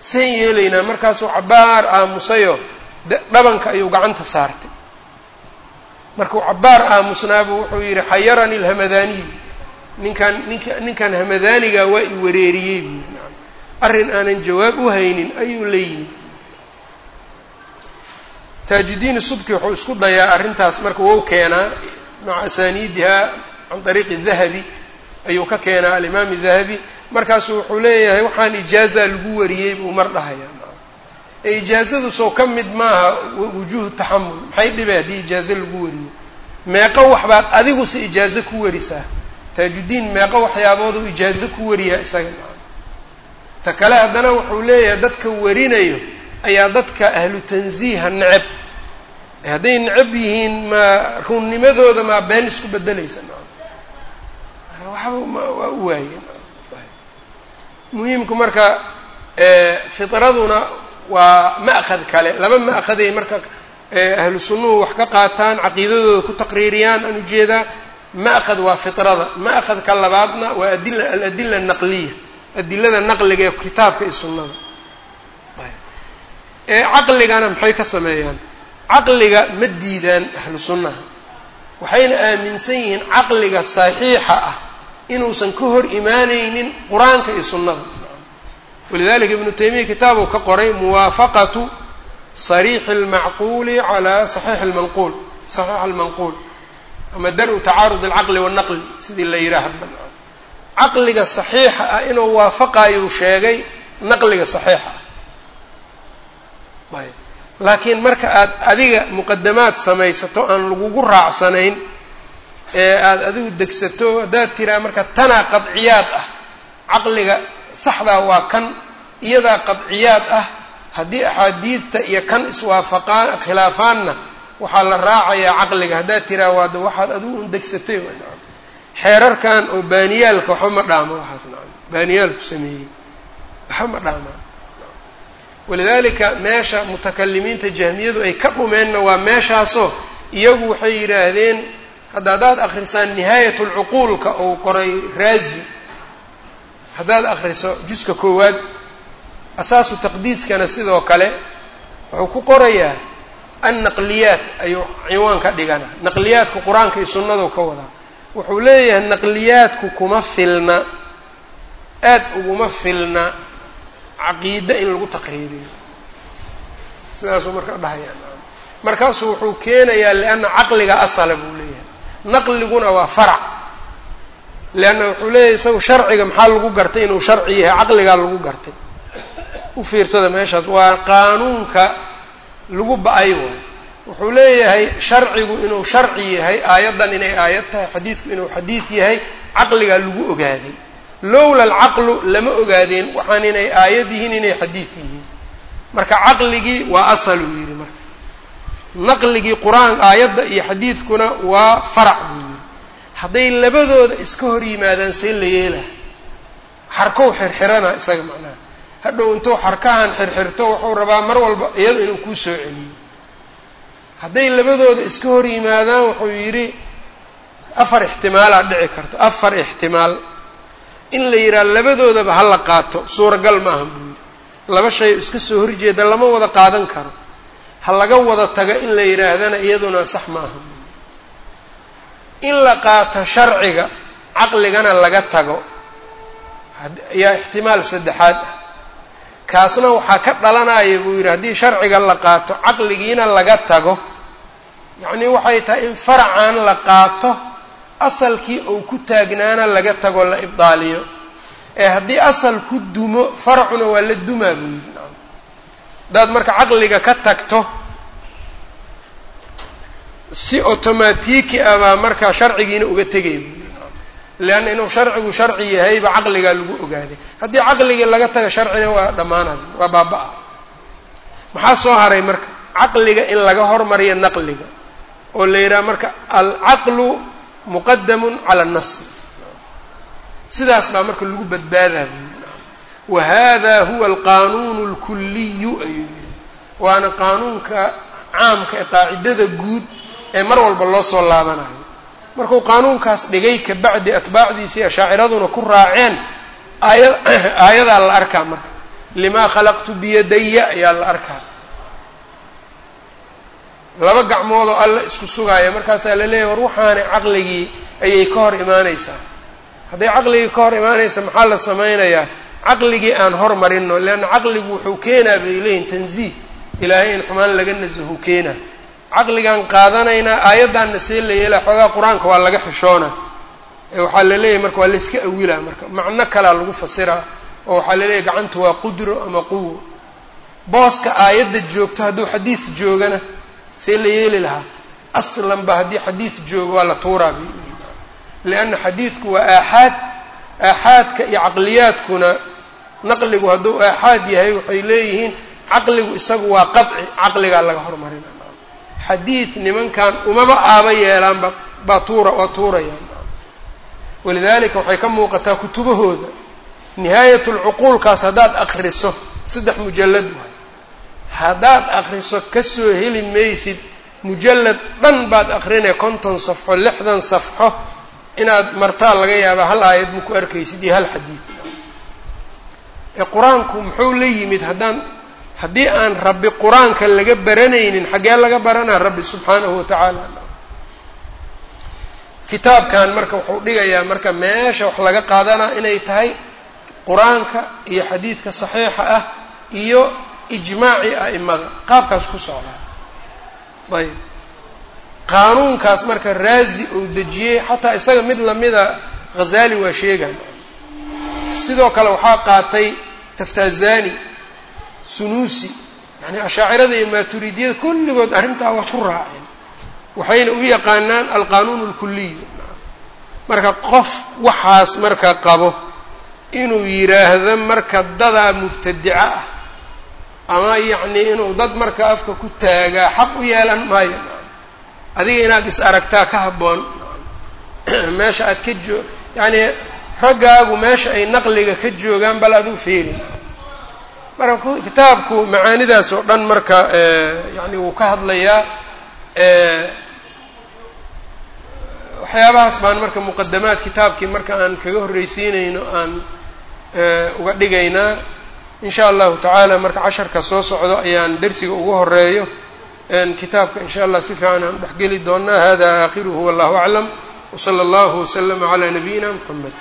seen yeelaynaa markaasuu cabbaar aamusayoo dhabanka ayuu gacanta saartay markuu cabbaar aamusnaabu wuxuu yidhi xayarani lhamadaniyu ninkaan ninka ninkan hamadaniga waa i wareeriyey. Buu yidhi arrin aanan jawaab u haynin ayuu la yimid. Taajidiin subki wuxuu isku dayaa arrintaas marka wou keenaa maca asaaniidiha can ariiqi dahabi ayuu ka keenaa alimaam dahabi markaasu wuxuu leeyahay waxaan ijaaza lagu wariyey buu mar dhahayaa. ee ijaazadu soo ka mid maaha wujuuhu taxamul maxay dhibay haddii ijaazo lagu wariyo? Meeqo waxbaad adigu ijaazo ku warisaa. Taajudiin meeqo waxyaaboodu ijaazo ku wariyaa isaga ta kale haddana wuxuu leeyahay dadka warinayo ayaa dadka ahlu tansiiha neceb. Hadday necab yihiin ma runnimadooda maa been isku bedelaysa waxba waa u waayeen muhiimku marka fitraduna waa ma'khad kale. Laba ma'khaday marka ahlu sunnuhu wax ka qaataan caqiidadooda ku taqriiriyaan aan u jeedaa ma'khad waa fitrada. Ma'khadka labaadna waa adila aladila anaqliya adilada naqliga ee kitaabka iyo sunnada. Ee caqligana maxay ka sameeyaan? Caqliga ma diidaan ahlu sunnaha waxayna aaminsan yihiin caqliga saxiixa ah inuusan ka hor imaanaynin qur'aanka iyo sunnada walidalika ibnu taymiya kitaabuu ka qoray muwaafaqatu sariixi اlmacquuli calaa saxiixi lmanquul saxiix almanquul ama dar-u tacaarud alcaqli wannaqli sidii la yidhaahda caqliga saxiixa ah inuu waafaqayuu sheegay naqliga saxiixa ah ayb laakiin marka aad adiga muqadamaad samaysato aan lagugu raacsanayn ee aada adigu degsato haddaad tiraa marka tanaa qadciyaad ah caqliga saxdaa waa kan iyadaa qadciyaad ah. Haddii axaadiidta iyo kan iswaafaqaan khilaafaanna waxaa la raacayaa caqliga. Haddaad tiraa waada waxaad adigu un degsatay xeerarkan oo baaniyaalka waxba ma dhaamo waxaas nacam. Baaniyaalku sameeyey. Waxba ma dhaamaan walidaalika meesha mutakalimiinta jahmiyadu ay ka dhumeenna waa meeshaasoo iyagu waxay yidhaahdeen hadda haddaad akrisaan nihaayat lcuquulka ou qoray raazi haddaad akriso juska koowaad asaasu taqdiiskana sidoo kale wuxuu ku qorayaa annaqliyaat ayuu ciwaan ka dhigana. Naqliyaadka qur'aanka iyo sunnadu ka wadaa wuxuu leeyahay naqliyaadku kuma filna. Aad uguma filna caqiide in lagu taqriiriyo sidaasuu marka dhahayaan markaasuu wuxuu keenayaa lianna caqliga asala buu leeyahay. Naqliguna waa farac leanna wuxuu leeyahay isagu sharciga maxaa lagu gartay inuu sharci yahay caqligaa lagu gartay u fiirsada meeshaas waa qaanuunka lagu ba'ay waay wuxuu leeyahay sharcigu inuu sharci yahay aayaddan inay aayad tahay xadiidku inuu xadiid yahay caqligaa lagu ogaaday lowla alcaqlu lama ogaadeen waxaan inay aayad yihiin inay xadiid yihiin marka caqligii waa asaluu yidhi marka naqligii qur'aan aayadda iyo xadiidkuna waa farac buu hadday labadooda iska hor yimaadaan see la yeelaha xarkow xirxirana isaga macnaha. Hadhow intuu xarkahan xirxirto wuxuu rabaa mar walba iyada inuu kuu soo celiyo. Hadday labadooda iska hor yimaadaan wuxuu yidhi afar ixtimaalaa dhici karto afar ixtimaal. In la yidhaha labadoodaba ha la qaato suuragal maaha buu yidhi laba shay iska soo horjeeda lama wada qaadan karo. Ha laga wada tago in la yidhaahdana iyaduna sax maaha buu yidhi in la qaato sharciga caqligana laga tago. Ayaa ixtimaal saddexaad ah. Kaasna waxaa ka dhalanaya buu yidhi haddii sharciga la qaato caqligiina laga tago. Yacnii waxay tahay in faracan la qaato asalkii uu ku taagnaana laga tago la ibdaaliyo. Ee haddii asal ku dumo faracuna waa la dumaa buu yidhi. Haddaad marka caqliga ka tagto si automatiki ah baa marka sharcigiina uga tegay. Buu yidhi leanna inuu sharcigu sharci yahayba caqligaa lagu ogaaday. Haddii caqligii laga taga sharcina waa dhammaanay waa baaba-a maxaa soo haray marka? Caqliga in laga hormariyo naqliga oo la yidhaha marka alcaqlu muqadamun cala annasi sidaas baa marka lagu badbaadaa. Wa hada huwa alqanuunu alkuliyu ayuu yihi waana qaanuunka caamka ee qaacidada guud ee mar walba loo soo laabanayo. Markuu qaanuunkaas dhigay kabacdi atbaacdiisii ashaaciraduna ku raaceen aaya aayadaa la arkaa marka. Limaa khalaqtu biyadaya ayaa la arkaa. Laba gacmoodoo alla isku sugaaya markaasaa la leeyahy war waxaana caqligii? ayay ka hor imaaneysaa hadday caqligii ka hor imaanaysa maxaa la sameynayaa caqligii aan hormarino leanna caqligu wuxuu keenaa bay leeyihiin tanziih. Ilaahay in xumaan laga nasahu keenaa caqligaan qaadanaynaa aayaddaanna see la yeelaa xoogaa qur'aanka waa laga xishoona. Ee waxaa la leeyahay marka waa layska awilaa marka macno kalaa lagu fasiraa oo waxaa la leeyahay gacantu waa qudro ama quwo booska aayadda joogto hadduu xadiid joogana see la yeeli lahaa. Aslan ba haddii xadiid joogo waa la tuuraa lianna xadiidku waa aaxaad aaxaadka iyo caqliyaadkuna naqligu hadduu aaxaad yahay waxay leeyihiin caqligu isagu waa qadci caqligaa laga hormarina xadiid nimankan umaba aaba yeelaanba baa tuura waa tuurayaan walidaalika waxay ka muuqataa kutubahooda. Nihaayat lcuquulkaas haddaad akriso saddex mujallad waay. Haddaad akriso ka soo heli maysid mujallad dhan baad akrinaya konton safxo lixdan safxo inaad martaa laga yaabaa hal aayad ma ku arkaysid iyo hal xadiid. Ee qur'aanku muxuu la yimid haddaan haddii aan rabbi qur'aanka laga baranaynin xaggee laga baranaa rabbi subxaanahu watacaala kitaabkan marka wuxuu dhigayaa marka meesha wax laga qaadanaa inay tahay qur'aanka iyo xadiidka saxiixa ah iyo ijmaaci a'imada. Qaabkaas ku socdaa ayb qaanuunkaas marka raazi uu dejiyey xataa isaga mid lamida ghazaali waa sheegan sidoo kale waxaa qaatay taftazani sunuusi yani ashaacirada iyo maaturidiyada kulligood arrintaa waa ku raaceen waxayna u yaqaanaan alqanuun alkuliy marka qof waxaas marka qabo inuu yidhaahdo marka dadaa mubtadica ah ama yacnii inuu dad marka afka ku taagaa xaq u yeelan maayo adiga inaad is aragtaa ka habboon. Meesha aad ka joo yacnii raggaagu meesha ay naqliga ka joogaan bal adigu fiiri marka kitaabku macaanidaas oo dhan marka yani wuu ka hadlayaa waxyaabahaas baan marka muqadamaad kitaabkii marka aan kaga horreysiinayno aan uga dhigaynaa. In sha allahu tacaala marka casharka soo socdo ayaan dersiga ugu horeeyo kitaabka in sha allah si fiican aan dhexgeli doonaa hada aakhiruhu wallahu aclam. Wsala allahu waslama calaa nabiyina mxamed